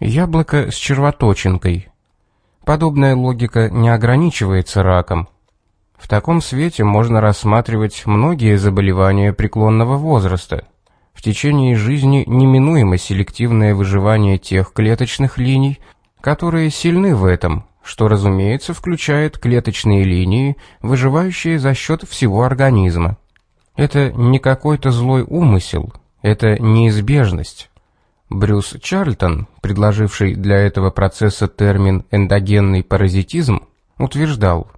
Яблоко с червоточинкой. Подобная логика не ограничивается раком. В таком свете можно рассматривать многие заболевания преклонного возраста. В течение жизни неминуемо селективное выживание тех клеточных линий, которые сильны в этом, что, разумеется, включает клеточные линии, выживающие за счет всего организма. Это не какой-то злой умысел, это неизбежность. Брюс Чарльтон, предложивший для этого процесса термин «эндогенный паразитизм», утверждал,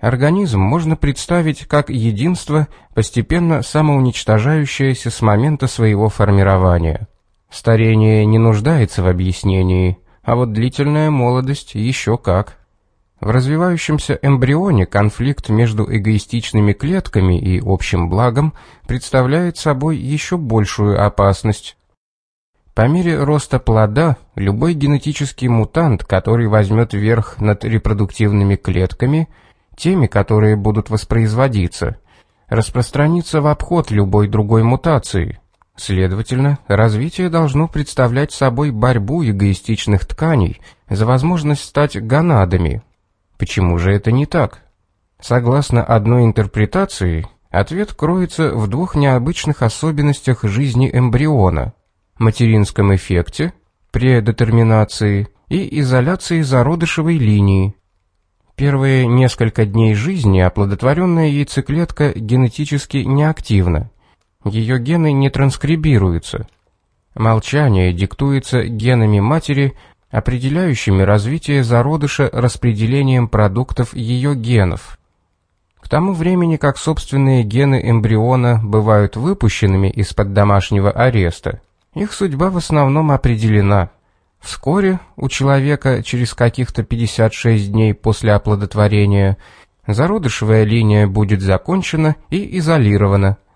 Организм можно представить как единство, постепенно самоуничтожающееся с момента своего формирования. Старение не нуждается в объяснении, а вот длительная молодость еще как. В развивающемся эмбрионе конфликт между эгоистичными клетками и общим благом представляет собой еще большую опасность. По мере роста плода, любой генетический мутант, который возьмет верх над репродуктивными клетками, теми, которые будут воспроизводиться, распространится в обход любой другой мутации – Следовательно, развитие должно представлять собой борьбу эгоистичных тканей за возможность стать гонадами. Почему же это не так? Согласно одной интерпретации, ответ кроется в двух необычных особенностях жизни эмбриона – материнском эффекте, предетерминации и изоляции зародышевой линии. Первые несколько дней жизни оплодотворенная яйцеклетка генетически неактивна – ее гены не транскрибируются. Молчание диктуется генами матери, определяющими развитие зародыша распределением продуктов ее генов. К тому времени, как собственные гены эмбриона бывают выпущенными из-под домашнего ареста, их судьба в основном определена. Вскоре у человека через каких-то 56 дней после оплодотворения зародышевая линия будет закончена и изолирована –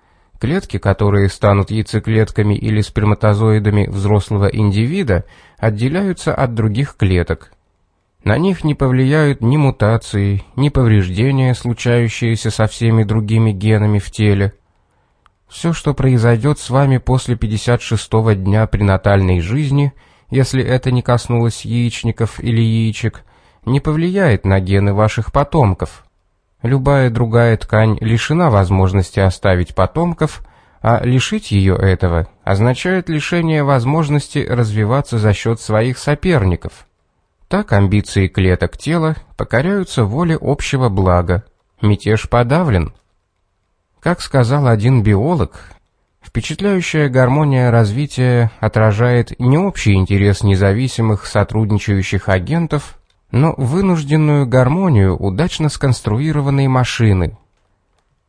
Клетки, которые станут яйцеклетками или сперматозоидами взрослого индивида, отделяются от других клеток. На них не повлияют ни мутации, ни повреждения, случающиеся со всеми другими генами в теле. Все, что произойдет с вами после 56-го дня пренатальной жизни, если это не коснулось яичников или яичек, не повлияет на гены ваших потомков. Любая другая ткань лишена возможности оставить потомков, а лишить ее этого означает лишение возможности развиваться за счет своих соперников. Так амбиции клеток тела покоряются воле общего блага. Мятеж подавлен. Как сказал один биолог, впечатляющая гармония развития отражает не общий интерес независимых сотрудничающих агентов, но вынужденную гармонию удачно сконструированной машины.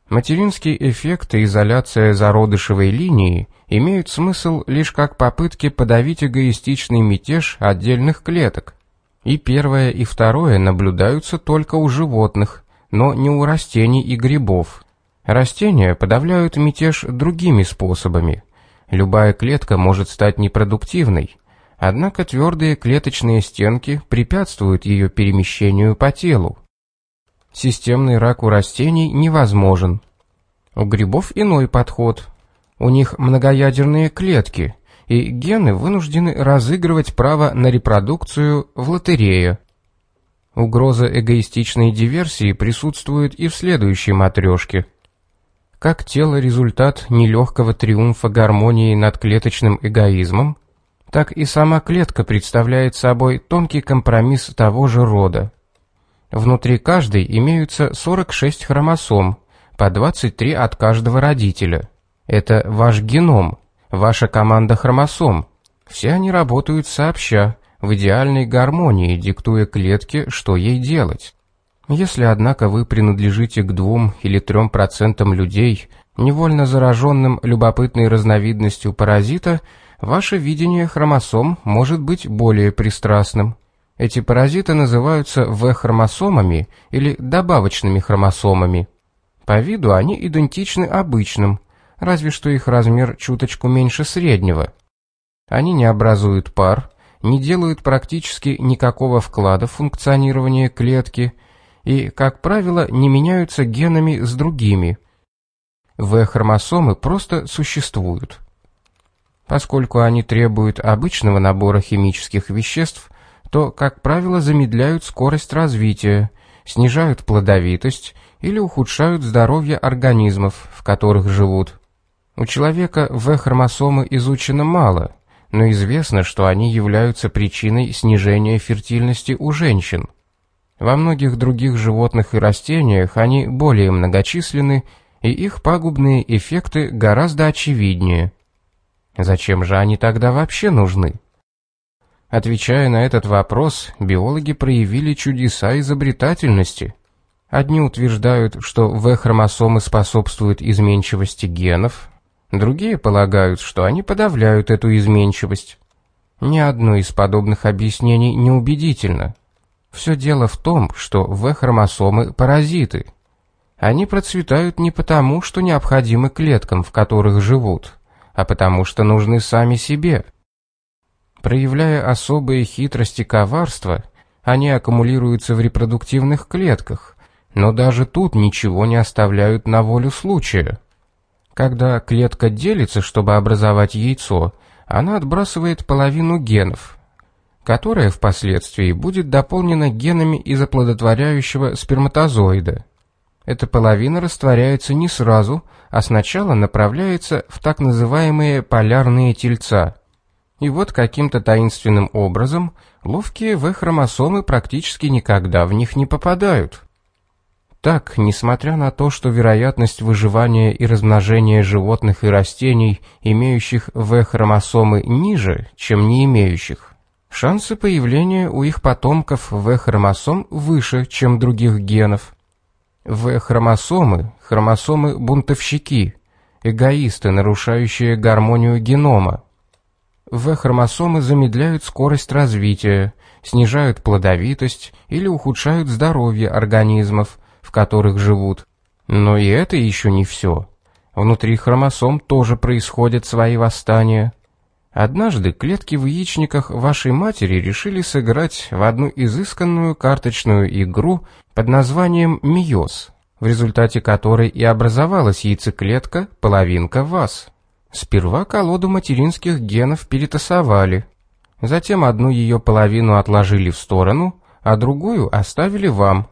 Материнский эффект и изоляция зародышевой линии имеют смысл лишь как попытки подавить эгоистичный мятеж отдельных клеток. И первое, и второе наблюдаются только у животных, но не у растений и грибов. Растения подавляют мятеж другими способами. Любая клетка может стать непродуктивной, Однако твердые клеточные стенки препятствуют ее перемещению по телу. Системный рак у растений невозможен. У грибов иной подход. У них многоядерные клетки, и гены вынуждены разыгрывать право на репродукцию в лотерею. Угроза эгоистичной диверсии присутствует и в следующей матрешке. Как тело результат нелегкого триумфа гармонии над клеточным эгоизмом, так и сама клетка представляет собой тонкий компромисс того же рода. Внутри каждой имеются 46 хромосом, по 23 от каждого родителя. Это ваш геном, ваша команда хромосом. Все они работают сообща, в идеальной гармонии, диктуя клетке, что ей делать. Если, однако, вы принадлежите к двум или трем процентам людей, невольно зараженным любопытной разновидностью паразита, ваше видение хромосом может быть более пристрастным. Эти паразиты называются В-хромосомами или добавочными хромосомами. По виду они идентичны обычным, разве что их размер чуточку меньше среднего. Они не образуют пар, не делают практически никакого вклада в функционирование клетки и, как правило, не меняются генами с другими. В-хромосомы просто существуют. Поскольку они требуют обычного набора химических веществ, то, как правило, замедляют скорость развития, снижают плодовитость или ухудшают здоровье организмов, в которых живут. У человека В-хромосомы изучено мало, но известно, что они являются причиной снижения фертильности у женщин. Во многих других животных и растениях они более многочисленны, и их пагубные эффекты гораздо очевиднее. Зачем же они тогда вообще нужны? Отвечая на этот вопрос, биологи проявили чудеса изобретательности. Одни утверждают, что В-хромосомы способствуют изменчивости генов, другие полагают, что они подавляют эту изменчивость. Ни одно из подобных объяснений не убедительно. Все дело в том, что В-хромосомы – паразиты. Они процветают не потому, что необходимы клеткам, в которых живут, а потому что нужны сами себе. Проявляя особые хитрости коварства, они аккумулируются в репродуктивных клетках, но даже тут ничего не оставляют на волю случая. Когда клетка делится, чтобы образовать яйцо, она отбрасывает половину генов, которая впоследствии будет дополнена генами из оплодотворяющего сперматозоида. Эта половина растворяется не сразу, а сначала направляется в так называемые полярные тельца. И вот каким-то таинственным образом ловкие В-хромосомы практически никогда в них не попадают. Так, несмотря на то, что вероятность выживания и размножения животных и растений, имеющих В-хромосомы, ниже, чем не имеющих, шансы появления у их потомков В-хромосом выше, чем других генов. В-хромосомы – хромосомы-бунтовщики, эгоисты, нарушающие гармонию генома. В-хромосомы замедляют скорость развития, снижают плодовитость или ухудшают здоровье организмов, в которых живут. Но и это еще не все. Внутри хромосом тоже происходят свои восстания. Однажды клетки в яичниках вашей матери решили сыграть в одну изысканную карточную игру под названием «Миоз», в результате которой и образовалась яйцеклетка «Половинка вас». Сперва колоду материнских генов перетасовали, затем одну ее половину отложили в сторону, а другую оставили вам.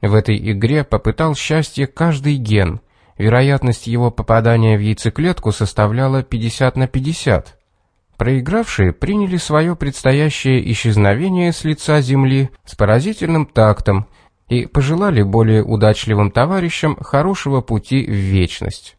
В этой игре попытал счастье каждый ген. Вероятность его попадания в яйцеклетку составляла 50 на 50. Проигравшие приняли свое предстоящее исчезновение с лица земли с поразительным тактом и пожелали более удачливым товарищам хорошего пути в вечность.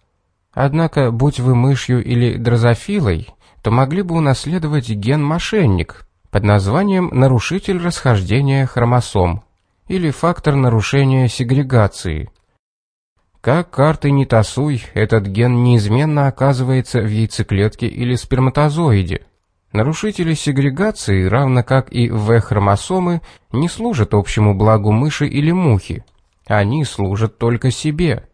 Однако, будь вы мышью или дрозофилой, то могли бы унаследовать ген-мошенник под названием нарушитель расхождения хромосом или фактор нарушения сегрегации – как карты не тасуй, этот ген неизменно оказывается в яйцеклетке или сперматозоиде. Нарушители сегрегации, равно как и В-хромосомы, не служат общему благу мыши или мухи. Они служат только себе.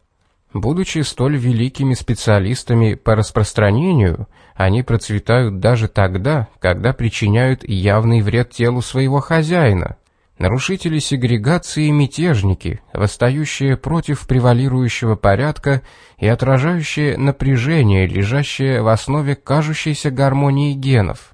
Будучи столь великими специалистами по распространению, они процветают даже тогда, когда причиняют явный вред телу своего хозяина – нарушители сегрегации и мятежники, восстающие против превалирующего порядка и отражающие напряжение, лежащее в основе кажущейся гармонии генов.